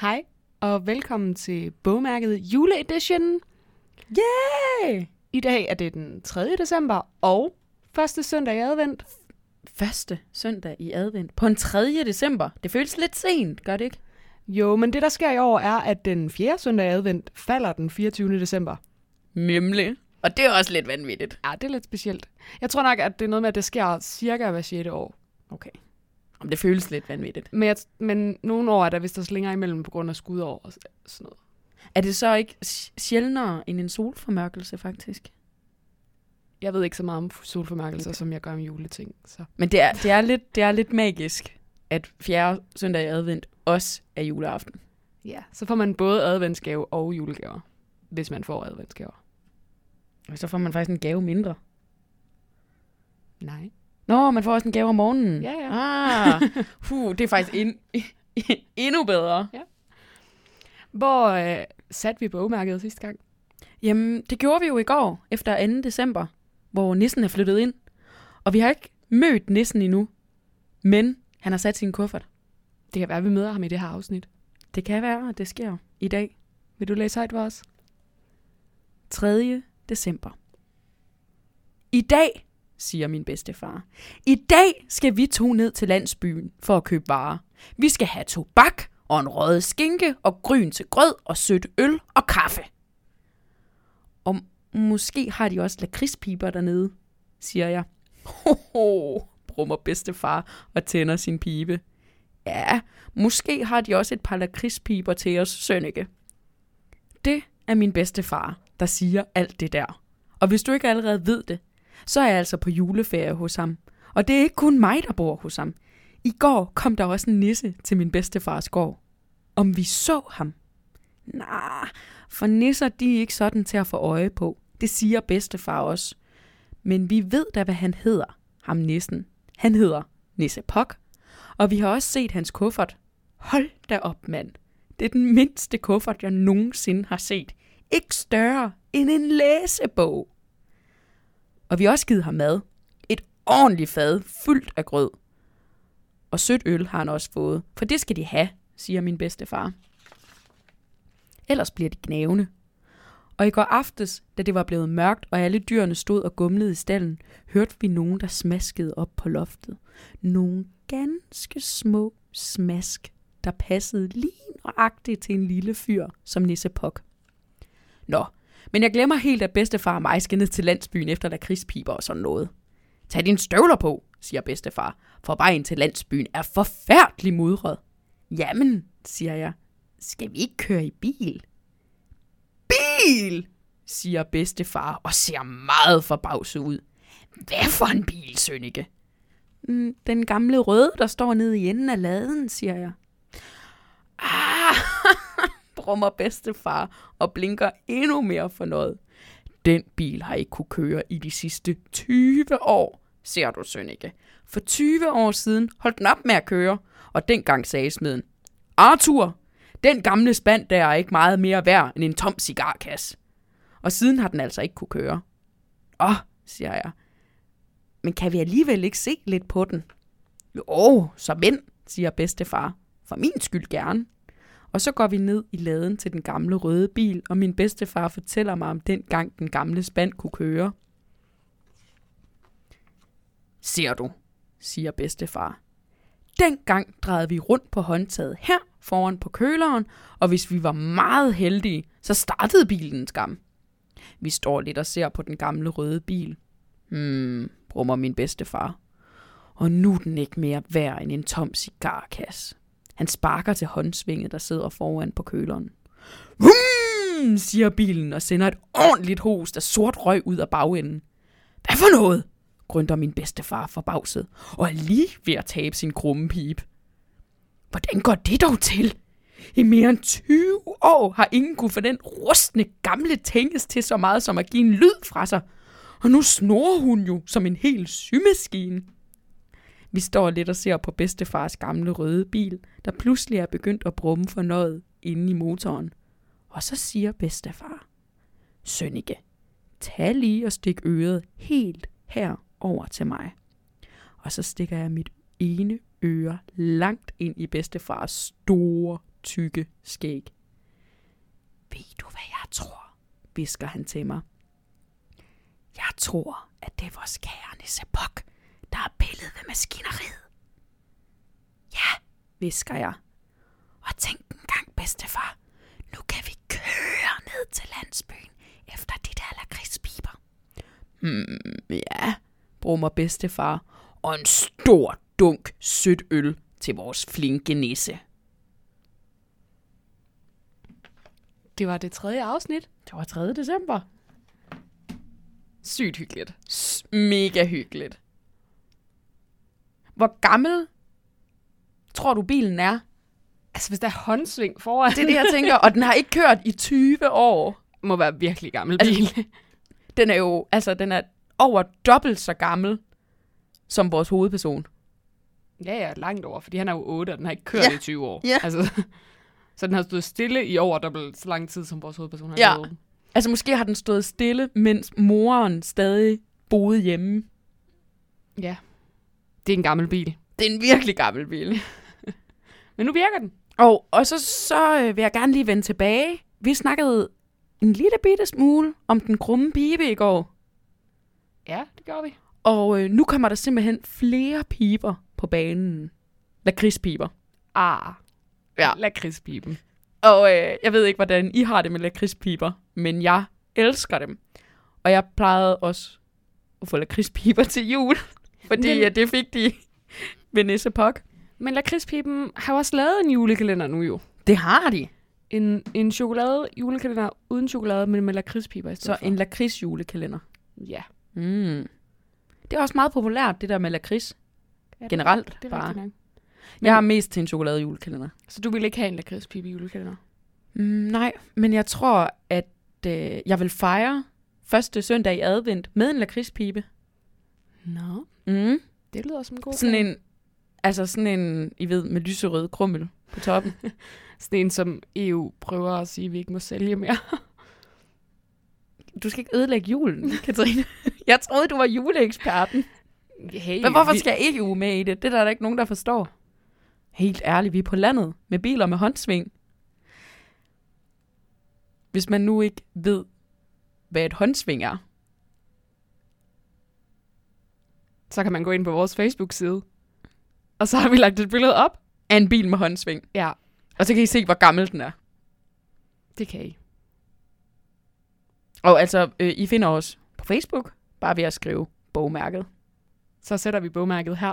Hej, og velkommen til bogmærket juleedition. Yay! I dag er det den 3. december og første søndag i advent. Første søndag i advent. På en 3. december. Det føles lidt sent, gør det ikke? Jo, men det der sker i år er, at den 4. søndag i advent falder den 24. december. Nemlig. Og det er også lidt vanvittigt. Ja, det er lidt specielt. Jeg tror nok, at det er noget med, at det sker cirka hver 6. år. Okay. Om det føles lidt vanvittigt. Men, jeg, men nogle år er der vist også længere imellem på grund af skudår og sådan noget. Er det så ikke sj- sjældnere end en solformørkelse, faktisk? Jeg ved ikke så meget om solformærkelser, som jeg gør om juleting. Så. Men det er, det er, lidt, det er lidt magisk, at fjerde søndag i advent også er juleaften. Ja, så får man både adventsgave og julegaver, hvis man får adventsgaver. Og så får man faktisk en gave mindre. Nej. Nå, man får også en gave om morgenen. Ja, ja. Ah, puh, det er faktisk en, endnu bedre. Hvor øh, satte vi bogmærket sidste gang? Jamen, det gjorde vi jo i går, efter 2. december, hvor nissen er flyttet ind. Og vi har ikke mødt nissen endnu, men han har sat sin kuffert. Det kan være, at vi møder ham i det her afsnit. Det kan være, at det sker i dag, Vil du læse højt for os? 3. december. I dag, siger min bedstefar, i dag skal vi to ned til landsbyen for at købe varer. Vi skal have tobak og en rød skinke og gryn til grød og sødt øl og kaffe. Og måske har de også lakridspiber dernede, siger jeg. Ho, brummer bedstefar og tænder sin pibe. Ja, måske har de også et par lakridspiber til os, Sønneke. Det er min bedstefar, der siger alt det der. Og hvis du ikke allerede ved det, så er jeg altså på juleferie hos ham. Og det er ikke kun mig, der bor hos ham. I går kom der også en nisse til min bedstefars gård. Om vi så ham? Nej, for nisser de er ikke sådan til at få øje på. Det siger bedstefar også. Men vi ved da, hvad han hedder, ham nissen. Han hedder Nisse Pok. Og vi har også set hans kuffert. Hold da op, mand. Det er den mindste kuffert, jeg nogensinde har set. Ikke større end en læsebog. Og vi har også givet ham mad. Et ordentligt fad fyldt af grød. Og sødt øl har han også fået, for det skal de have, siger min bedste far. Ellers bliver de gnævende. Og i går aftes, da det var blevet mørkt, og alle dyrene stod og gumlede i stallen, hørte vi nogen, der smaskede op på loftet. Nogle ganske små smask, der passede lige nøjagtigt til en lille fyr som Nisse Pok. Nå, men jeg glemmer helt, at bedstefar og mig skal ned til landsbyen efter lakridspiber og sådan noget. Tag dine støvler på, siger bedstefar, for vejen til landsbyen er forfærdelig mudret. Jamen, siger jeg, skal vi ikke køre i bil? Bil, siger bedstefar og ser meget forbavset ud. Hvad for en bil, Sønneke? Mm, den gamle røde, der står nede i enden af laden, siger jeg. Brummer bedstefar og blinker endnu mere for noget. Den bil har ikke kunne køre i de sidste 20 år, ser du, Sønneke. For 20 år siden holdt den op med at køre, og dengang sagde smeden, Arthur, den gamle spand der er ikke meget mere værd end en tom cigarkasse. Og siden har den altså ikke kunne køre. Åh, siger jeg. Men kan vi alligevel ikke se lidt på den? Jo, så vent, siger bedstefar. For min skyld gerne. Og så går vi ned i laden til den gamle røde bil, og min bedstefar fortæller mig om den gang den gamle spand kunne køre. Ser du, siger bedstefar. Dengang drejede vi rundt på håndtaget her foran på køleren, og hvis vi var meget heldige, så startede bilen skam. Vi står lidt og ser på den gamle røde bil. Hmm, brummer min bedstefar. Og nu er den ikke mere værd end en tom cigarkasse. Han sparker til håndsvinget, der sidder foran på køleren. Hum, siger bilen og sender et ordentligt host af sort røg ud af bagenden. Hvad for noget? grønter min bedstefar forbavset, og er lige ved at tabe sin krumme pip. Hvordan går det dog til? I mere end 20 år har ingen kunne få den rustne gamle tænkes til så meget som at give en lyd fra sig. Og nu snor hun jo som en hel symaskine. Vi står lidt og ser på bedstefars gamle røde bil, der pludselig er begyndt at brumme for noget inde i motoren. Og så siger bedstefar, Sønneke, tag lige og stik øret helt her over til mig. Og så stikker jeg mit ene øre langt ind i bedstefars store tykke skæg. Ved du, hvad jeg tror? visker han til mig. Jeg tror, at det er vores kære Nisse der har pillet ved maskineriet. Ja, visker jeg. Og tænk en gang, bedstefar. Nu kan vi køre ned til landsbyen efter de der lakridspiber. Hmm, ja, brummer bedstefar. Og en stor dunk sødt øl til vores flinke nisse. Det var det tredje afsnit. Det var 3. december. Sygt hyggeligt. S- mega hyggeligt. Hvor gammel tror du bilen er? Altså, hvis der er håndsving foran, Det er det, jeg tænker. Og den har ikke kørt i 20 år. må være virkelig gammel Altså, bil. Den er jo, altså den er over dobbelt så gammel som vores hovedperson. Ja, ja, langt over, fordi han er jo 8, og den har ikke kørt Ja. i 20 år. Ja. Altså, så den har stået stille i over dobbelt så lang tid, som vores hovedperson har Ja. levet. Altså måske har den stået stille, mens moren stadig boede hjemme. Ja. Det er en gammel bil. Det er en virkelig gammel bil. Men nu virker den. Og, og så, så øh, vil jeg gerne lige vende tilbage. Vi snakkede en lille bitte smule om den krumme pibe i går. Ja, det gør vi. Og øh, nu kommer der simpelthen flere piber på banen. Lakridspiber. Ah. Ja. Lakridspiben. Og øh, jeg ved ikke, hvordan I har det med lakridspiber, men jeg elsker dem. Og jeg plejede også at få lakridspiber til jul, fordi Men- at det fik de ved Nisse Pok. Men lakridspiben har også lavet en julekalender nu jo. Det har de. En, en chokolade julekalender uden chokolade, men med lakridspiber i Så stedet for. en lakridsjulekalender. Ja. Mm. Det er også meget populært, det der med lakrids. ja det- Generelt Det er bare. Men... Jeg er mest til en chokolade-julekalender. Så du vil ikke have en lakridspibe julekalender? Mm, nej, men jeg tror, at øh, jeg vil fejre første søndag i advent med en lakridspibe. Nå, Mm. det lyder som en god Sådan plan. en, altså sådan en, I ved, med lyserød krummel på toppen. Sådan en, som EU prøver at sige, at vi ikke må sælge mere. Du skal ikke ødelægge julen, Katrine. Jeg troede, du var juleeksperten. Hey, Men hvorfor vi- skal EU med i det? Det er der da ikke nogen, der forstår. Helt ærligt, vi er på landet med biler med håndsving. Hvis man nu ikke ved, hvad et håndsving er. Så kan man gå ind på vores Facebook-side. Og så har vi lagt et billede op. Af en bil med håndsving. Ja, Og så kan I se, hvor gammel den er. det kan I. Og altså, øh, I finder os på Facebook, bare ved at skrive bogmærket. Så sætter vi bogmærket her.